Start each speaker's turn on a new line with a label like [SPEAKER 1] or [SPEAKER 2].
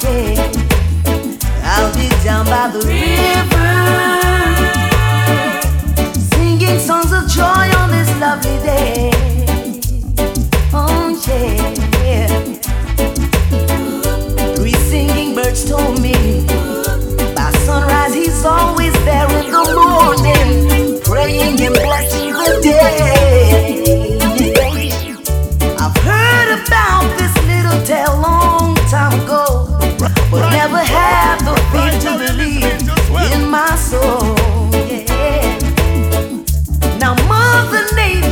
[SPEAKER 1] shade. I'll be down by the river, singing songs of joy on this lovely day. Oh yeah, three singing birds told me.